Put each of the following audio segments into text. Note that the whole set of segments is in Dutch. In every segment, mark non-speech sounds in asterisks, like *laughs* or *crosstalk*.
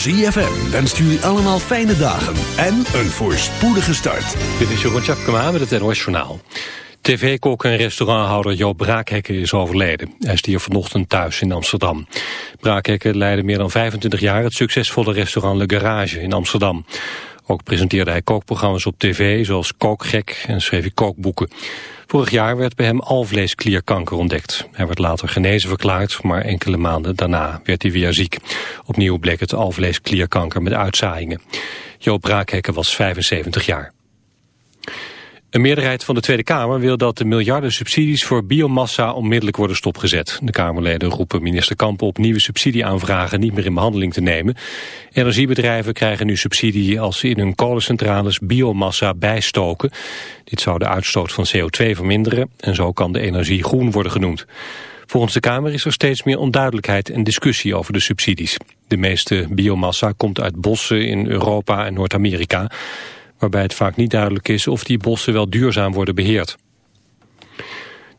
ZFM wenst jullie allemaal fijne dagen en een voorspoedige start. Dit is Jeroen Tjepkema met het NOS Journaal. TV-kok en restauranthouder Joop Braakhekken is overleden. Hij stierf vanochtend thuis in Amsterdam. Braakhekken leidde meer dan 25 jaar het succesvolle restaurant Le Garage in Amsterdam. Ook presenteerde hij kookprogramma's op tv, zoals Kookgek en schreef hij kookboeken. Vorig jaar werd bij hem alvleesklierkanker ontdekt. Hij werd later genezen verklaard, maar enkele maanden daarna werd hij weer ziek. Opnieuw bleek het alvleesklierkanker met uitzaaiingen. Joop Braakhekken was 75 jaar. Een meerderheid van de Tweede Kamer wil dat de miljarden subsidies voor biomassa onmiddellijk worden stopgezet. De Kamerleden roepen minister Kamp op nieuwe subsidieaanvragen niet meer in behandeling te nemen. Energiebedrijven krijgen nu subsidie als ze in hun kolencentrales biomassa bijstoken. Dit zou de uitstoot van CO2 verminderen en zo kan de energie groen worden genoemd. Volgens de Kamer is er steeds meer onduidelijkheid en discussie over de subsidies. De meeste biomassa komt uit bossen in Europa en Noord-Amerika waarbij het vaak niet duidelijk is of die bossen wel duurzaam worden beheerd.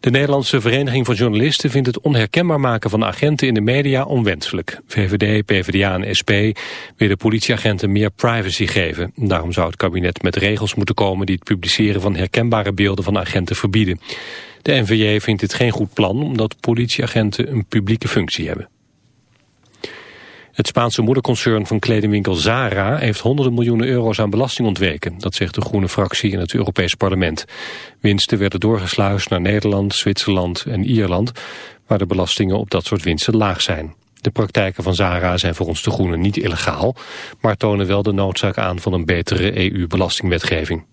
De Nederlandse Vereniging van Journalisten vindt het onherkenbaar maken van agenten in de media onwenselijk. VVD, PvdA en SP willen politieagenten meer privacy geven. Daarom zou het kabinet met regels moeten komen die het publiceren van herkenbare beelden van agenten verbieden. De NVJ vindt dit geen goed plan omdat politieagenten een publieke functie hebben. Het Spaanse moederconcern van kledingwinkel Zara heeft honderden miljoenen euro's aan belasting ontweken. Dat zegt de groene fractie in het Europees Parlement. Winsten werden doorgesluist naar Nederland, Zwitserland en Ierland, waar de belastingen op dat soort winsten laag zijn. De praktijken van Zara zijn volgens de Groenen niet illegaal, maar tonen wel de noodzaak aan van een betere EU-belastingwetgeving.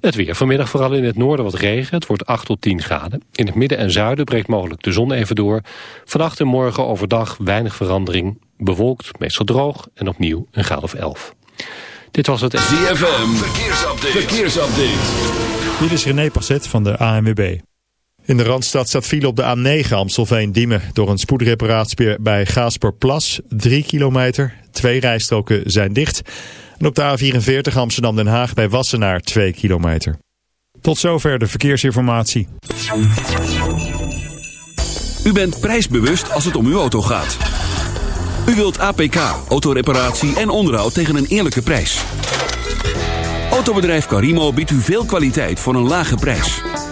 Het weer. Vanmiddag vooral in het noorden wat regen. Het wordt 8 tot 10 graden. In het midden en zuiden breekt mogelijk de zon even door. Vannacht en morgen overdag weinig verandering. Bewolkt, meestal droog en opnieuw een graad of 11. Dit was het... ZFM. Verkeersupdate. Verkeersupdate. Dit is René Passet van de ANWB. In de Randstad staat file op de A9 Amstelveen-Diemen door een spoedreparatie bij Gaasperplas. 3 kilometer. Twee rijstroken zijn dicht. En op de A44 Amsterdam-Den Haag bij Wassenaar 2 kilometer. Tot zover de verkeersinformatie. U bent prijsbewust als het om uw auto gaat. U wilt APK, autoreparatie en onderhoud tegen een eerlijke prijs. Autobedrijf Carimo biedt u veel kwaliteit voor een lage prijs.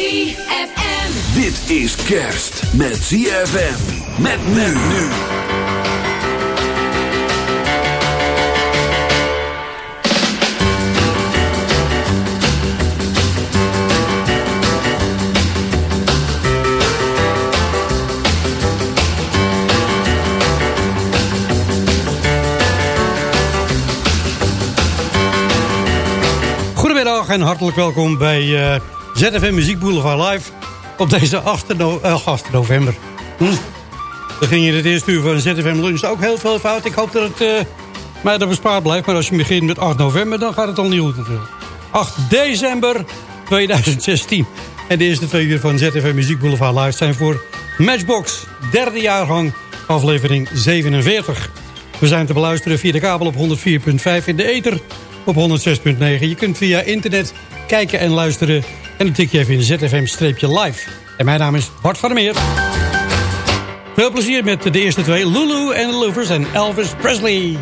ZFM. Dit is kerst met ZFM. Met men nu. Goedemiddag en hartelijk welkom bij eh, ZFM Muziek Boulevard Live op deze 8, no eh, 8 november. Hm. Er ging in het eerste uur van ZFM Lunch ook heel veel fout. Ik hoop dat het eh, mij er bespaard blijft. Maar als je begint met 8 november, dan gaat het al niet goed natuurlijk. 8 december 2016. En de eerste twee uur van ZFM Muziek Boulevard Live zijn voor Matchbox. Derde jaargang, aflevering 47. We zijn te beluisteren via de kabel op 104.5 in de ether op 106.9. Je kunt via internet kijken en luisteren. En dan tik je even in ZFM-live. En mijn naam is Bart van der Meer. Veel plezier met de eerste twee. Lulu en de Louvers en Elvis Presley.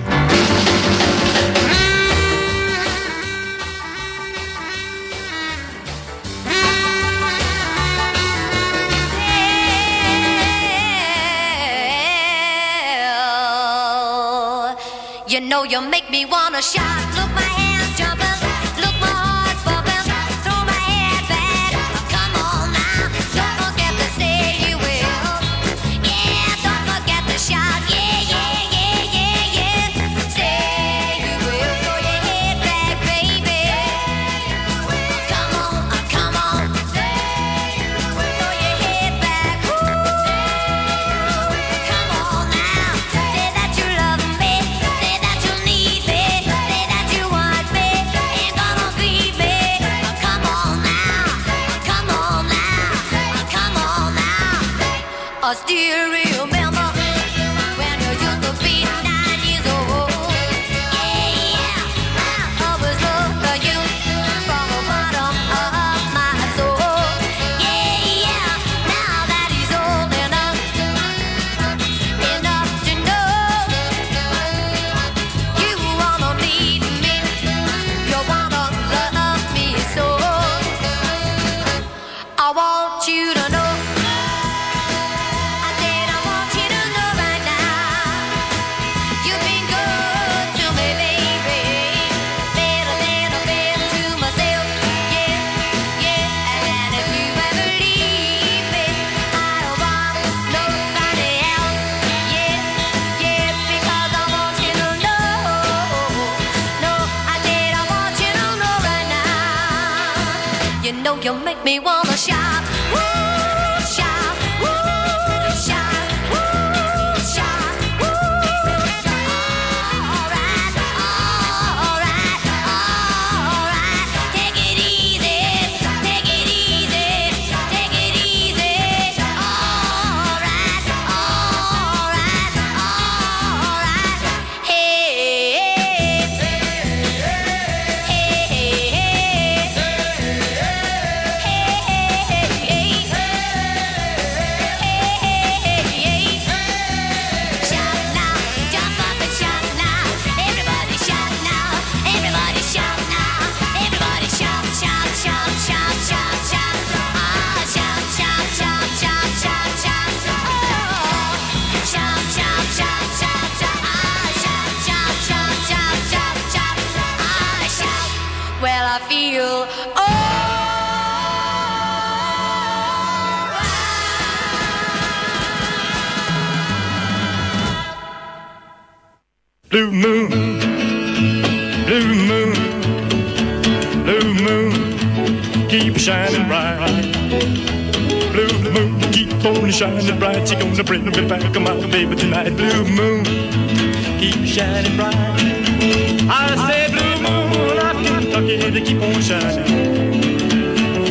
You know you make me wanna shout. Look, my a stereo man. Me wanna Blue moon, blue moon, blue moon, keep shining bright. Blue moon, keep on shining bright. She gonna bring me back, my baby tonight. Blue moon, keep shining bright. I moon, Kentucky, to keep on shining.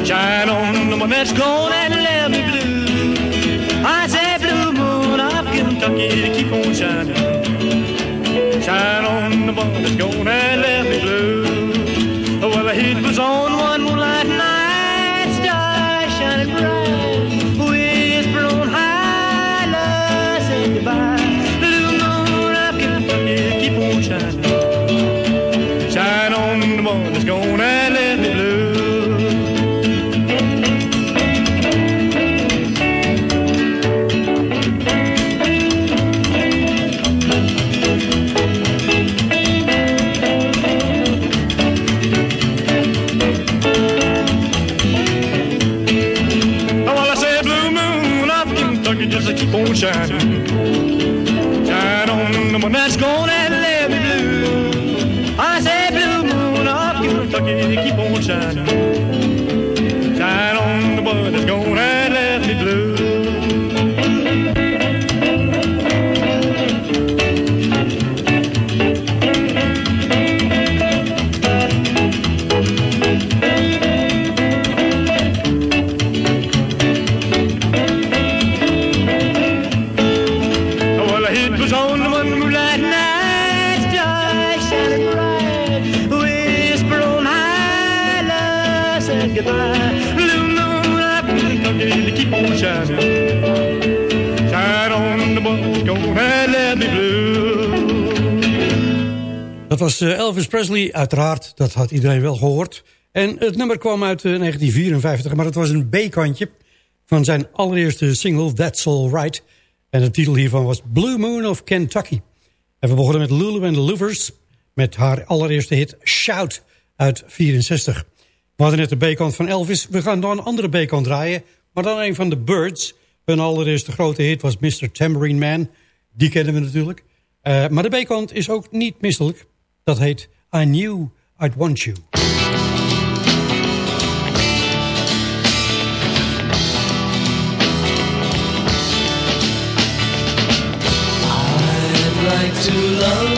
Shine on the one that's gone and left me blue. I say blue moon of Kentucky, to keep on shining. Shine on the one that's gone and Dat was eh, Elvis Presley, uiteraard. Dat had iedereen wel gehoord. En het nummer kwam uit eh, 1954, maar het was een B-kantje... van zijn allereerste single, That's All Right. En de titel hiervan was Blue Moon of Kentucky. En we begonnen met Lulu and the Louvers... met haar allereerste hit Shout uit 64. We hadden net de B-kant van Elvis. We gaan dan een andere B-kant draaien... maar dan een van de Birds. Hun allereerste grote hit was Mr. Tambourine Man. Die kennen we natuurlijk. Eh, maar de B-kant is ook niet misselijk. Dat heet I Knew I'd Want You. I'd like to love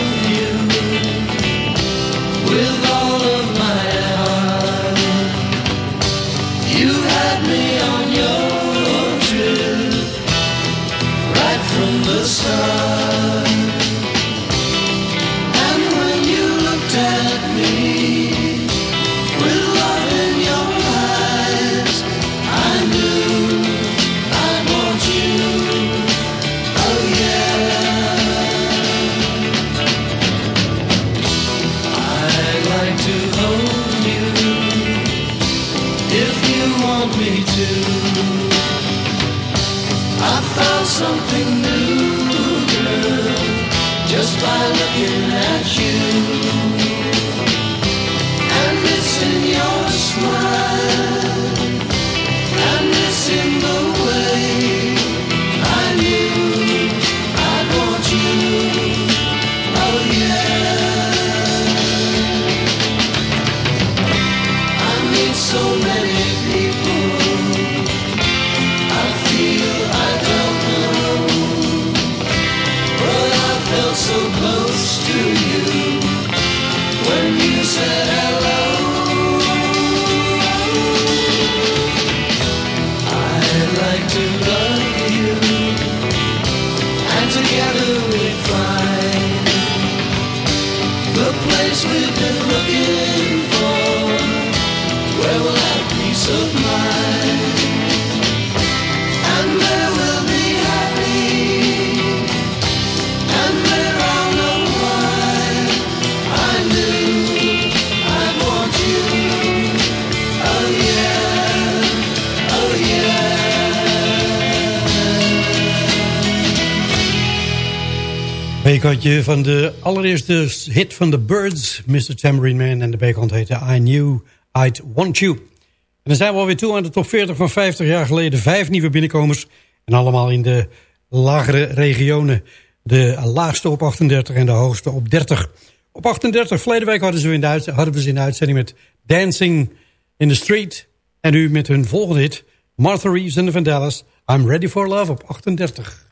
Van de allereerste hit van The Birds, Mr. Tambourine Man. En de B-kant heette I Knew I'd Want You. En dan zijn we alweer toe aan de top 40 van 50 jaar geleden. Vijf nieuwe binnenkomers. En allemaal in de lagere regionen. De laagste op 38 en de hoogste op 30. Op 38, verleden week hadden, ze in de hadden we ze in de uitzending met Dancing in the Street. En nu met hun volgende hit, Martha Reeves en de Vandellas. I'm Ready for Love op 38.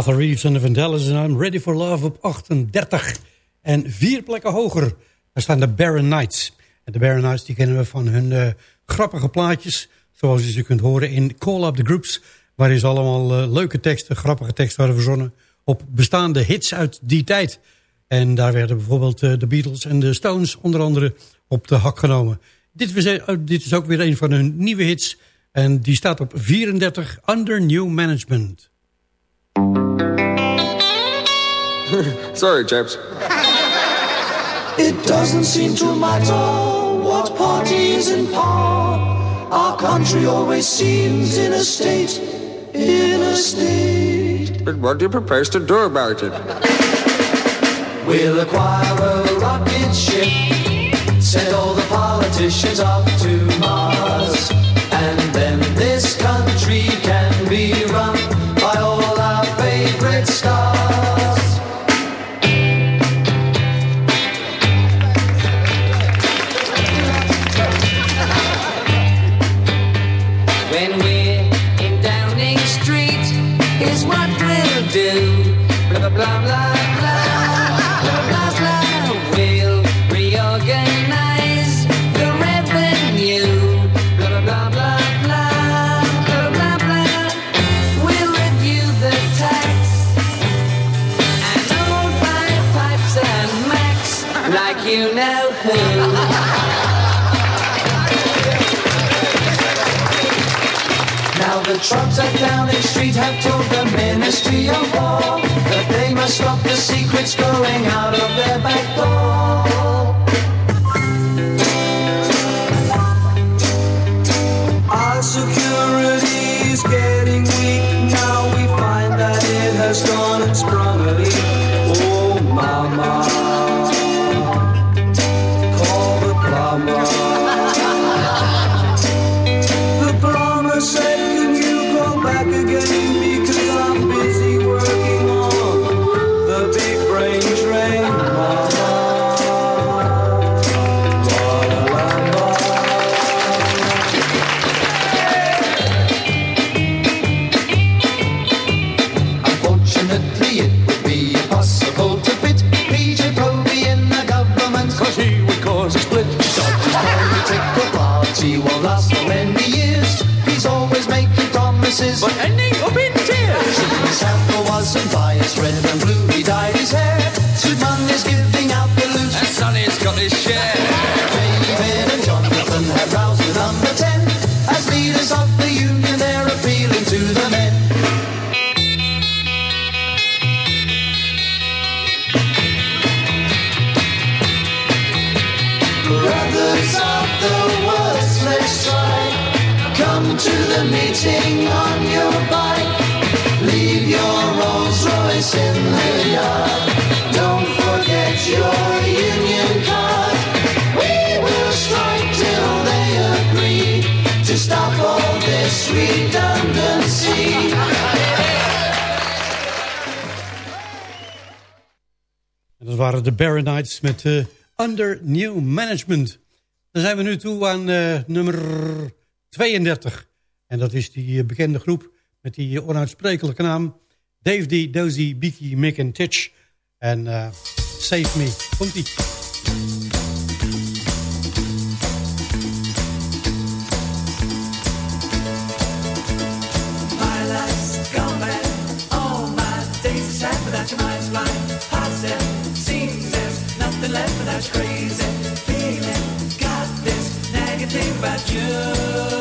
Arthur Reeves en de Vandellas en I'm Ready for Love op 38. En vier plekken hoger, daar staan de Baron Knights. En de Baron Knights die kennen we van hun eh, grappige plaatjes, zoals je ze kunt horen in Call Up The Groups, waar is allemaal eh, leuke teksten, grappige teksten waren verzonnen op bestaande hits uit die tijd. En daar werden bijvoorbeeld eh, de Beatles en de Stones onder andere op de hak genomen. Dit, dit is ook weer een van hun nieuwe hits... En die staat op 34 Under New Management. *laughs* Sorry, chaps. it doesn't seem to matter what party is in power. Our country always seems in a state, in a state. But what do you propose to do about it? We'll acquire a rocket ship, send all the politicians up to Mars. the secret's going out of their back door. a meeting on your bike. Leave your Rolls Royce in the yard. Don't forget your union card. We will strike till they agree to stop all this redundancy. Dat waren de Baronites met uh, Under New Management. Dan zijn we nu toe aan uh, nummer 32. En dat is die eh, bekende groep met die eh, onuitsprekelijke naam... Dave D, Dozy, Beaky, Mick en Titch. En uh, Save Me. Komt-ie. your mind's blind, heart's dead, seems there's nothing left but that's crazy feeling. Got this negative about you.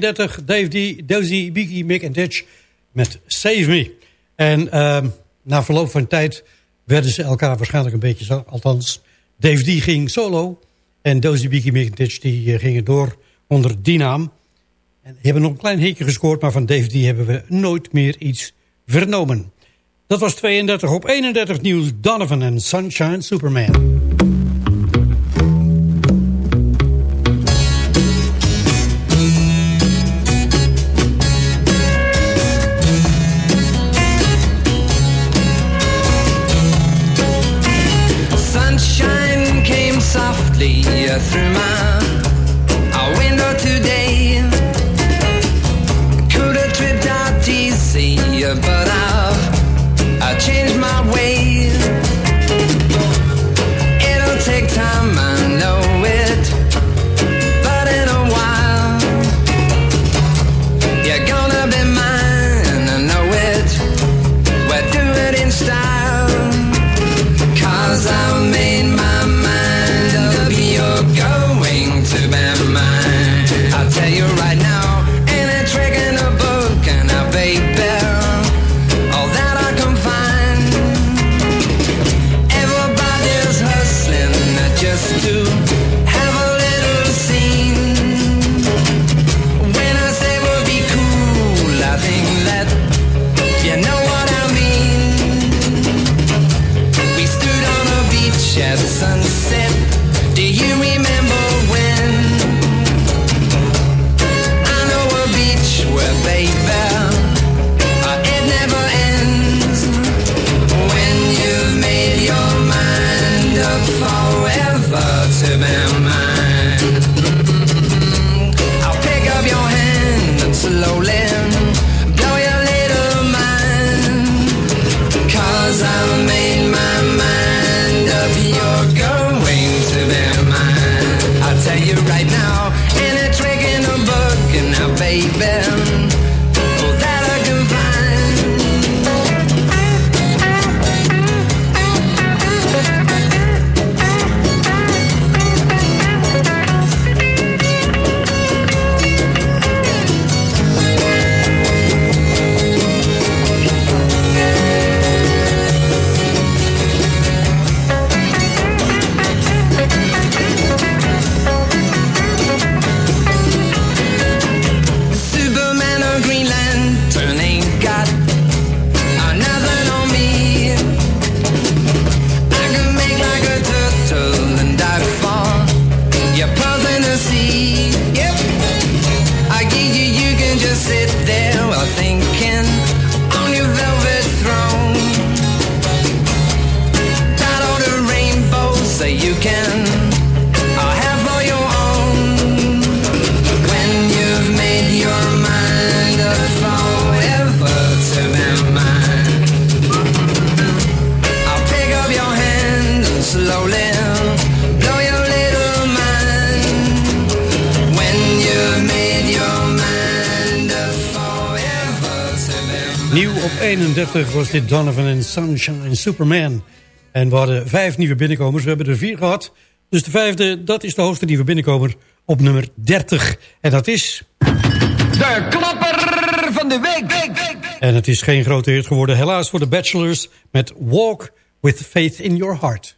32, Dave D, Dozy, Biggie, Mick en Ditch met Save Me. En ehm, na verloop van tijd werden ze elkaar waarschijnlijk een beetje... Althans, Dave D ging solo en Dozy, Biggie, Mick en Ditch die, eh, gingen door onder die naam. En die hebben nog een klein hekje gescoord, maar van Dave D hebben we nooit meer iets vernomen. Dat was 32 op 31 nieuws Donovan en Sunshine Superman. through my was dit Donovan en Sunshine Superman. En we hadden vijf nieuwe binnenkomers. We hebben er vier gehad. Dus de vijfde, dat is de hoogste nieuwe binnenkomer op nummer 30. En dat is... De klapper van de week. En het is geen grote hit geworden, helaas voor de Bachelors... met Walk with Faith in Your Heart.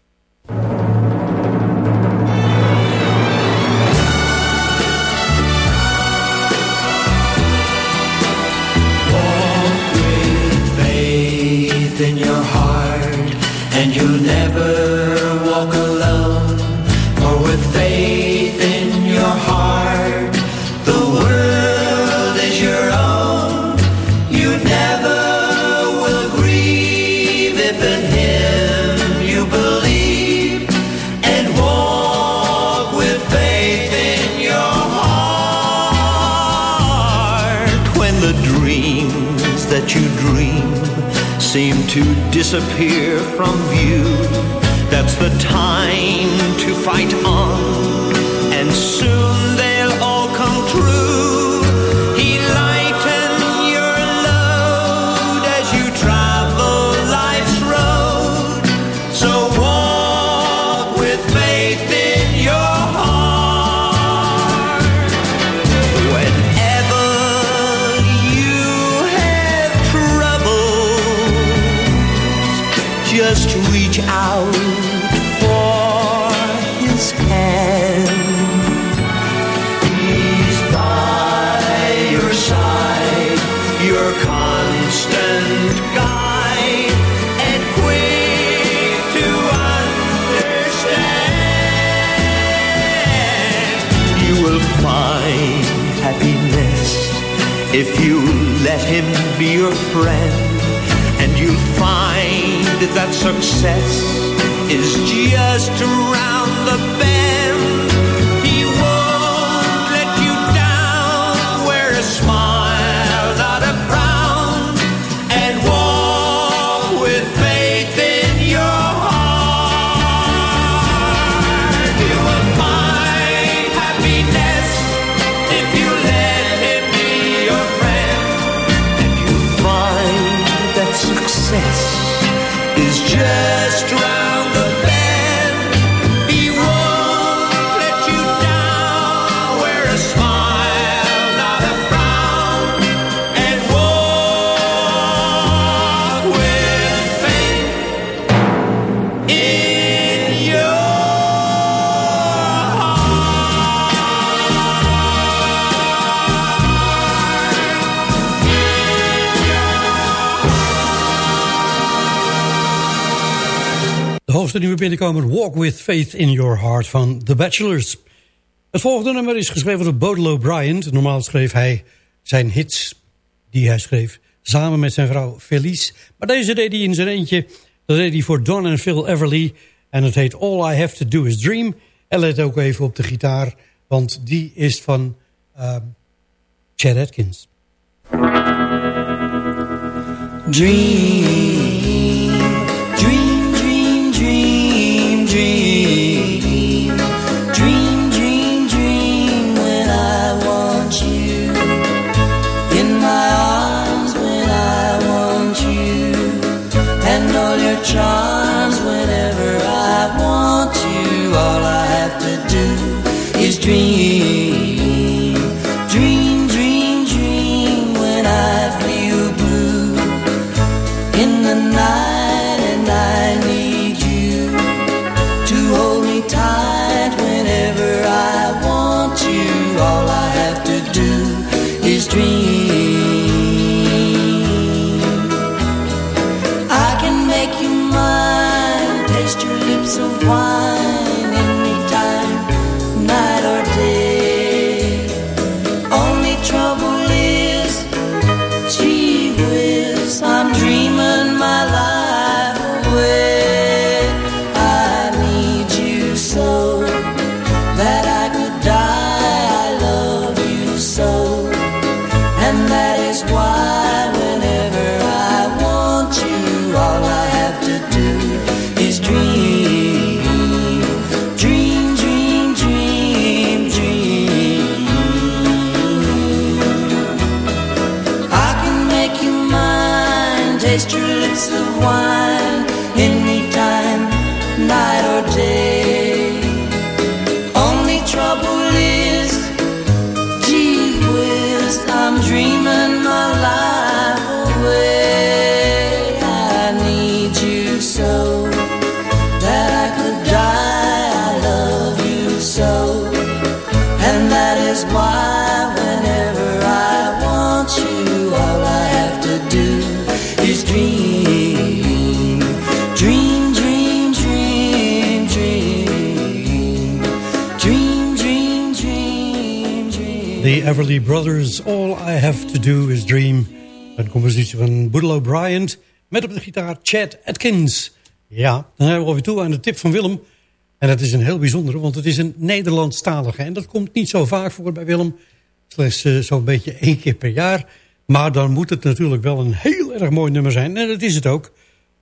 disappear from view. That's the time to fight on, and soon. Success is just around the bend. Nieuwe binnenkomer Walk With Faith In Your Heart van The Bachelors. Het volgende nummer is geschreven door Bodelo Bryant. Normaal schreef hij zijn hits die hij schreef samen met zijn vrouw Felice. Maar deze deed hij in zijn eentje. Dat deed hij voor Don en Phil Everly. En het heet All I Have To Do Is Dream. En let ook even op de gitaar, want die is van ehm Chad Atkins. Dream, charms whenever I want you. All I have to do is dream. Dream, dream, dream when I feel blue in the night Everly Brothers, All I Have To Do Is Dream. Een compositie van Boodle Bryant met op de gitaar Chad Atkins. Ja, dan zijn we alweer toe aan de tip van Willem. En dat is een heel bijzondere, want het is een Nederlandstalige. En dat komt niet zo vaak voor bij Willem. Slechts eh, zo'n beetje één keer per jaar. Maar dan moet het natuurlijk wel een heel erg mooi nummer zijn. En dat is het ook.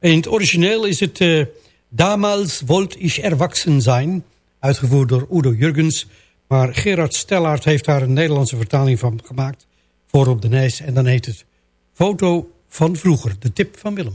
In het origineel is het eh, Damals wollt ich erwachsen zijn. Uitgevoerd door Udo Jurgens. Maar Gerard Stellaert heeft daar een Nederlandse vertaling van gemaakt. Voor op de Nijs. En dan heet het Foto van vroeger. De tip van Willem.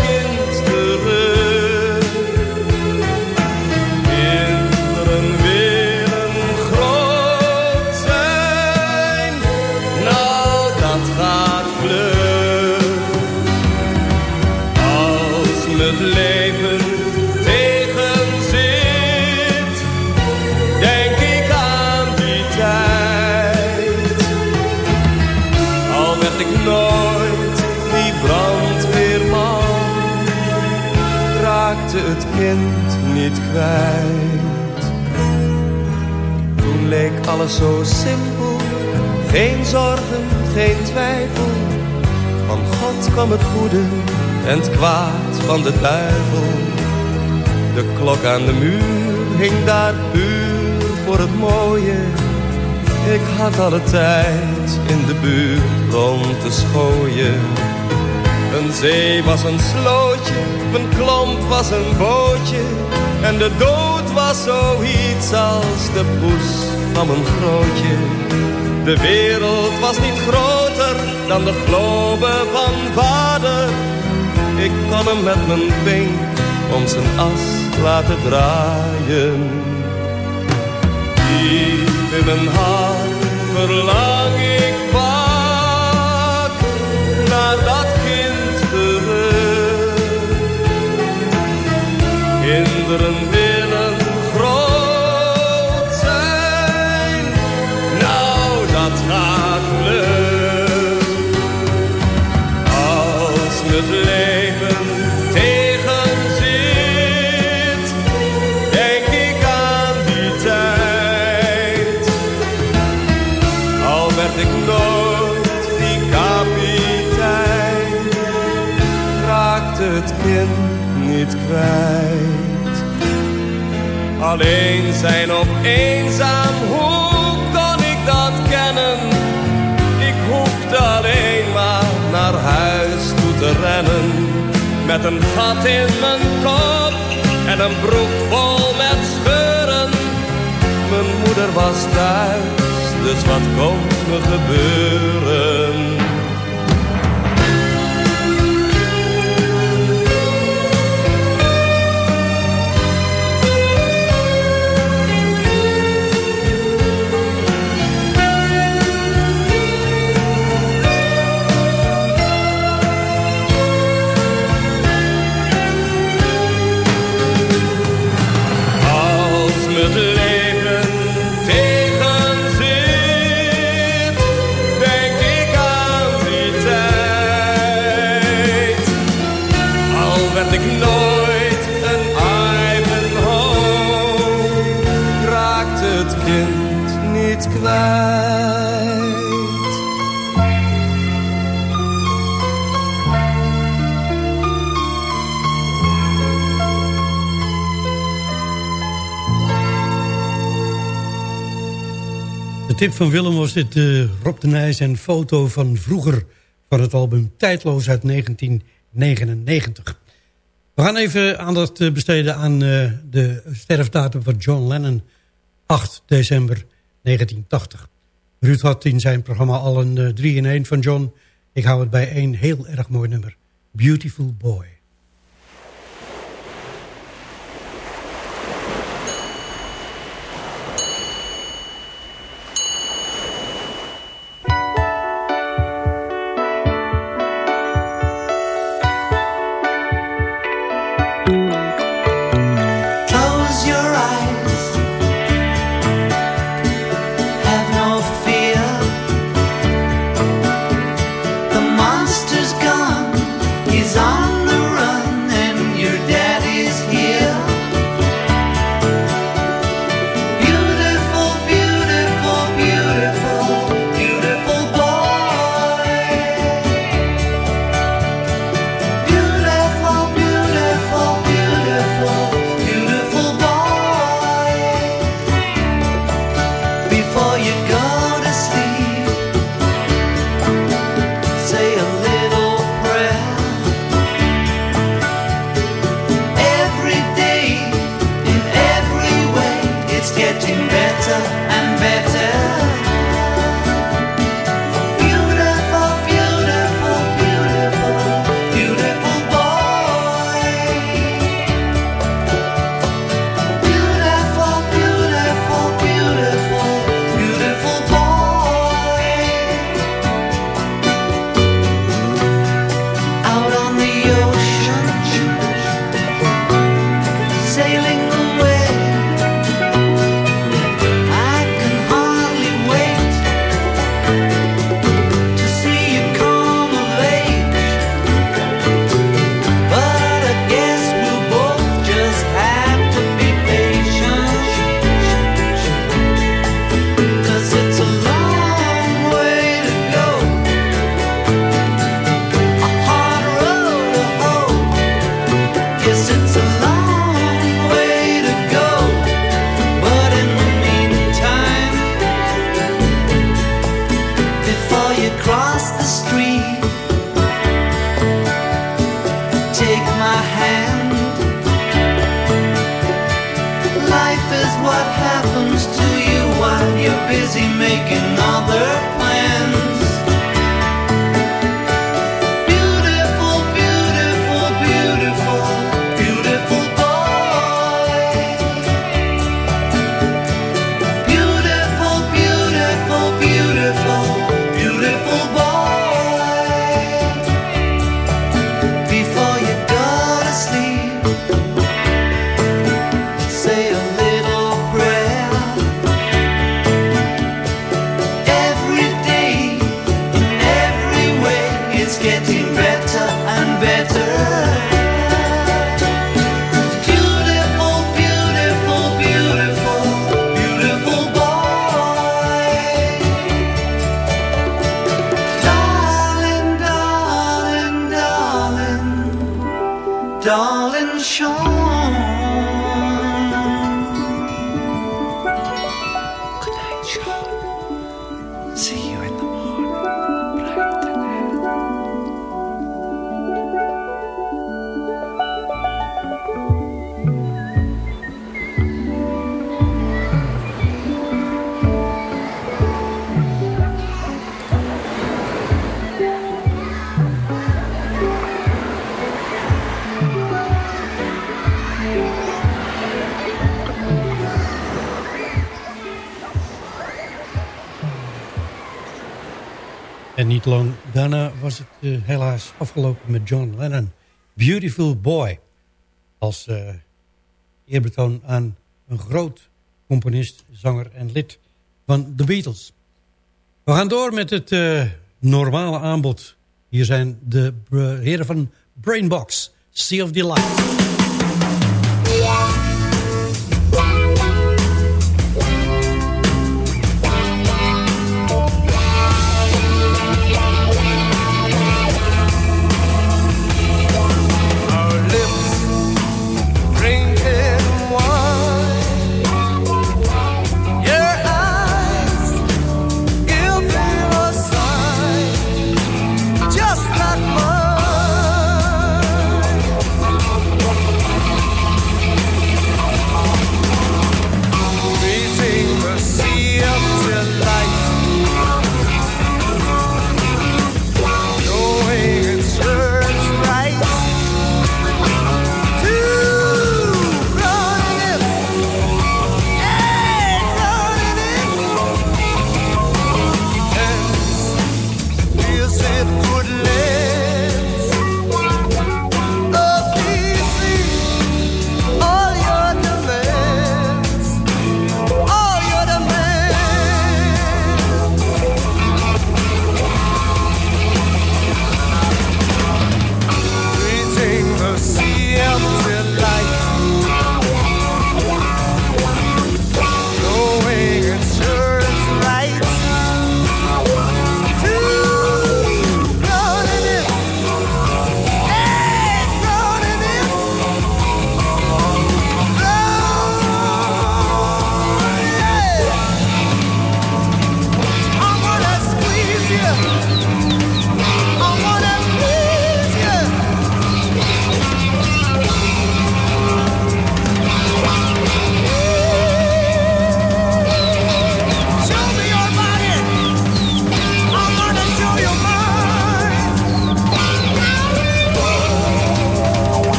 niet kwijt. Toen leek alles zo simpel, geen zorgen, geen twijfel. Van God kwam het goede en het kwaad van de duivel. De klok aan de muur hing daar puur voor het mooie. Ik had alle tijd in de buurt rond te schooien. Een zee was een slootje, mijn klomp was een bootje. En de dood was zoiets als de poes van mijn grootje. De wereld was niet groter dan de globe van vader. Ik kon hem met mijn pink om zijn as laten draaien. Diep in mijn hart verlang ik vaak naar dat kind terug. Kinderen Alleen zijn of eenzaam, hoe kon ik dat kennen? Ik hoefde alleen maar naar huis toe te rennen. Met een gat in mijn kop en een broek vol met scheuren. Mijn moeder was thuis, dus wat kon me gebeuren? Tip van Willem was dit eh, Rob de Nijs en foto van vroeger van het album Tijdloos uit 1999. We gaan even aandacht eh, besteden aan eh, de sterfdatum van John Lennon, 8 december 1980. Ruud had in zijn programma al een 3 in 1 van John. Ik hou het bij één heel erg mooi nummer. Beautiful Boy. busy making other helaas afgelopen met John Lennon. Beautiful Boy. Als uh, eerbetoon aan een groot componist, zanger en lid van The Beatles. We gaan door met het eh, normale aanbod. Hier zijn de eh, heren van Brainbox, Sea of Delight.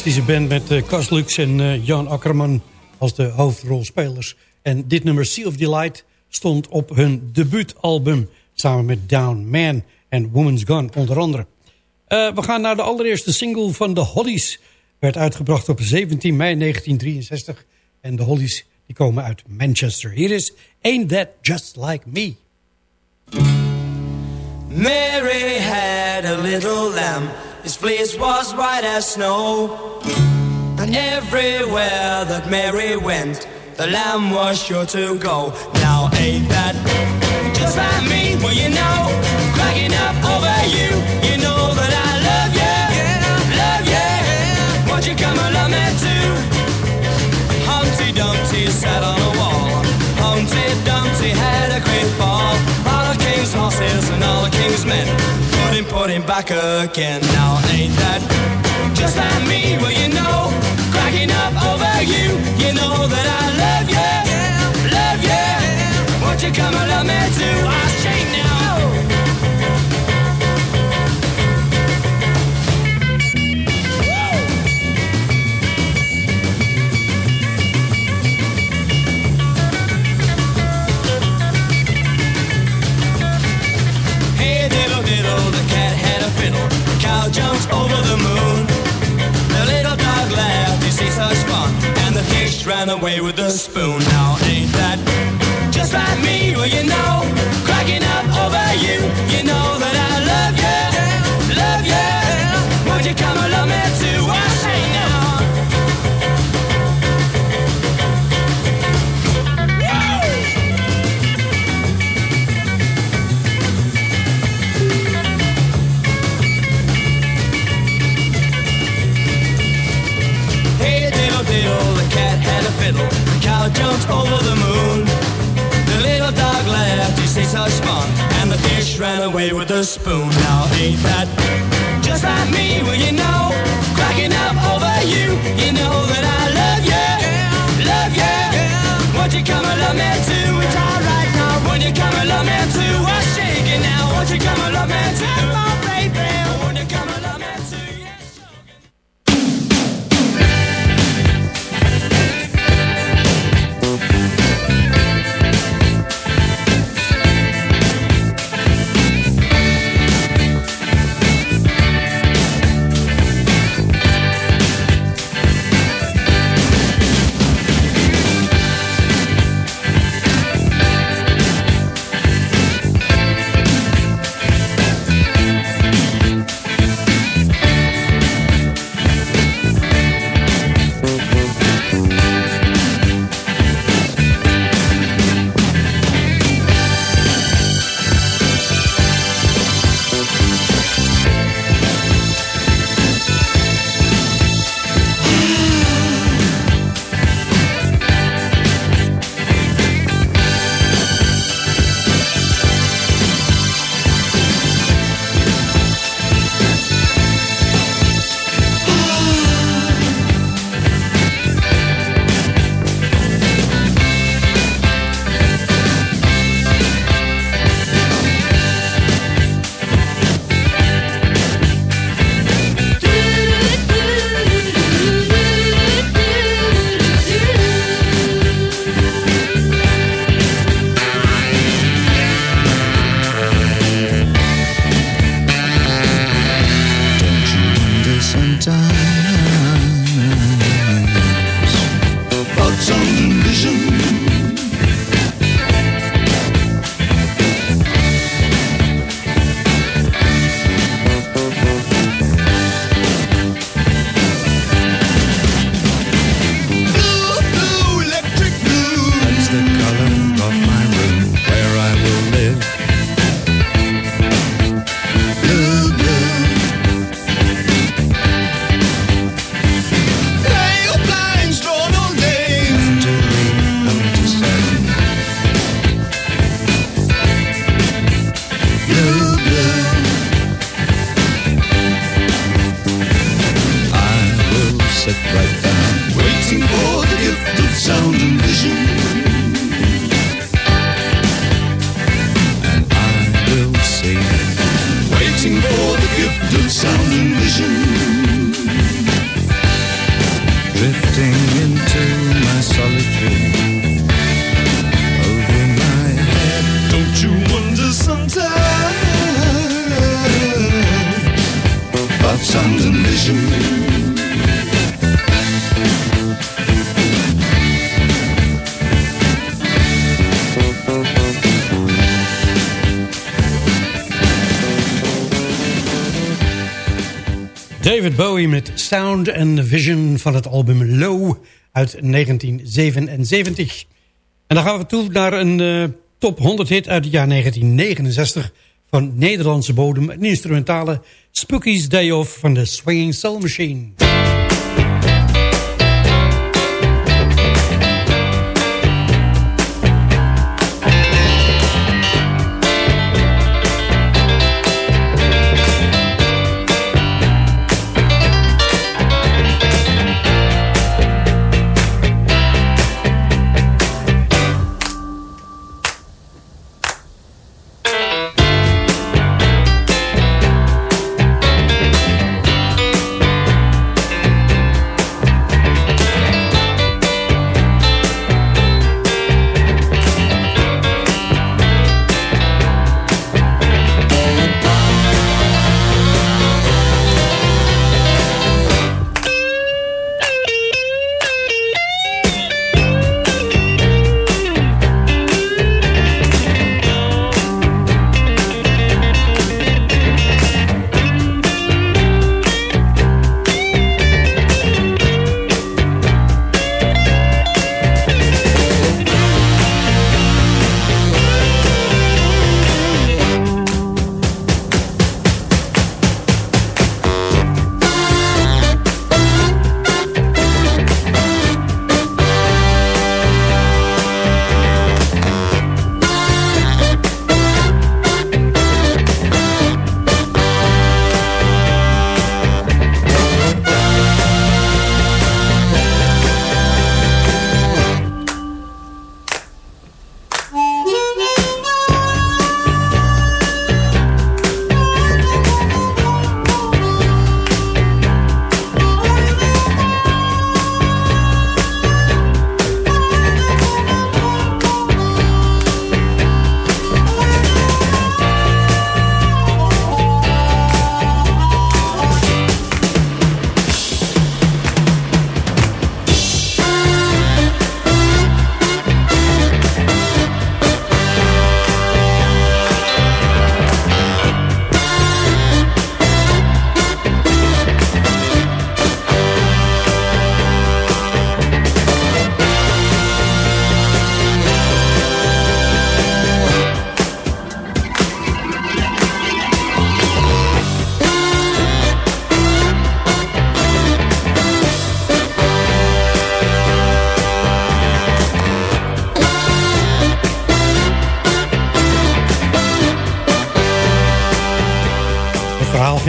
Fantastische band met uh, Cas Lux en eh, Jan Akkerman als de hoofdrolspelers. En dit nummer Sea of Delight stond op hun debuutalbum... samen met Down Man en Woman's Gone onder andere. Eh, we gaan naar de allereerste single van de Hollies. Werd uitgebracht op 17 mei 1963. En de Hollies die komen uit Manchester. Hier is Ain't That Just Like Me. Mary had a little lamb, his fleece was white as snow. And everywhere that Mary went, the lamb was sure to go. Now ain't that just like me? Well, you know, cracking up over you, you know that I love you, love you. Won't you come love me too? Humpty Dumpty sat on a wall. Humpty Dumpty had a great fall. All the king's horses and all the king's men put him, put him back again. Now ain't that just like me? Well, you know, cracking up over you. You know that I love you, love you. Won't you come and love me too? I shake now. Ran away with the spoon. Now ain't that just like me? Well, you know, cracking up over you. You know that I love you, love you. Won't you come love me too? I jumped over the moon. The little dog laughed, he sees such fun. And the fish ran away with the spoon. Now ain't that just like me? Well, you know, cracking up over you. You know that I love you, love you. Won't you come and love me too? It's alright now. Won't you come and love me too? Sound and Vision van het album Low uit 1977. En dan gaan we toe naar een eh, top 100 hit uit het jaar 1969 van Nederlandse bodem. Een instrumentale Spooky's Day Off van de Swinging Soul Machine.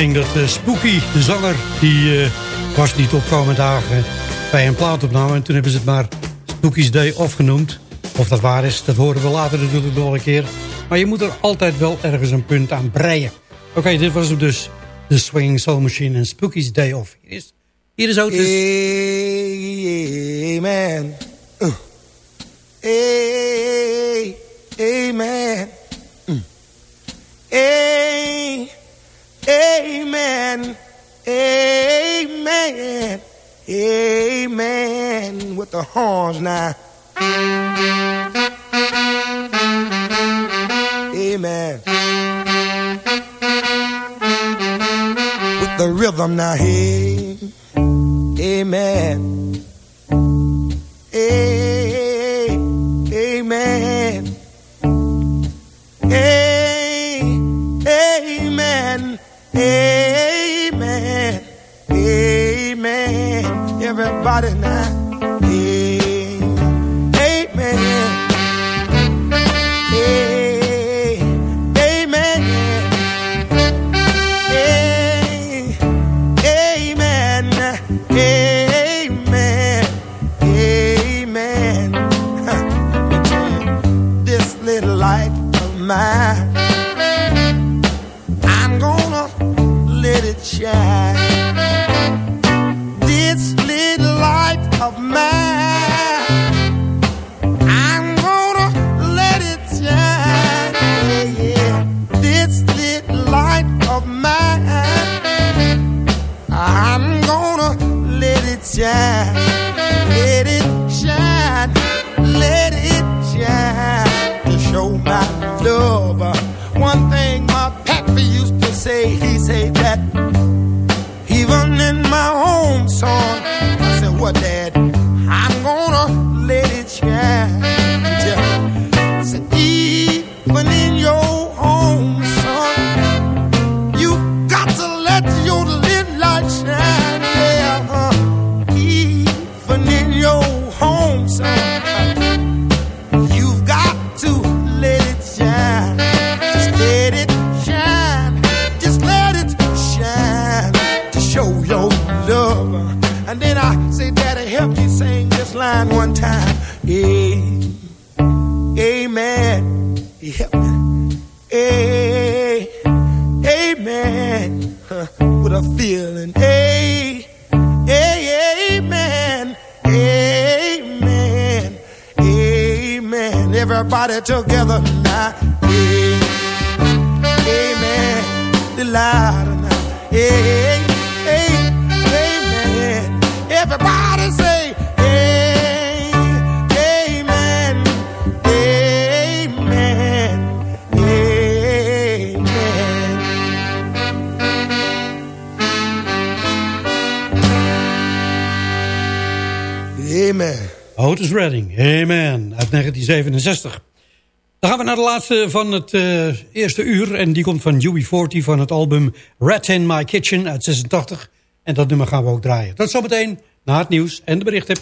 Ging dat eh, Spooky, de zanger, die eh, was niet op komende dagen bij een plaatopname. En toen hebben ze het maar Spooky's Day Off genoemd. Of dat waar is, dat horen we later natuurlijk nog een keer. Maar je moet er altijd wel ergens een punt aan breien. Oké, dit was hem dus. The Swinging Soul Machine en Spooky's Day Off. Hier is, hier is Otis. Amen. Uh. Amen. Mm. Amen. Amen. Amen. With the horns now. Amen. With the rhythm now. Hey, amen. Hey, amen. Hey, Amen. Amen. Everybody now. Amen. Amen. Amen. Amen. Amen. Amen. This little light of mine Amen. Otis Redding, Amen, uit 1967. Dan gaan we naar de laatste van het eh, eerste uur. En die komt van Jubi 40 van het album Rat in My Kitchen uit 86. En dat nummer gaan we ook draaien. Tot zometeen na het nieuws en de berichten.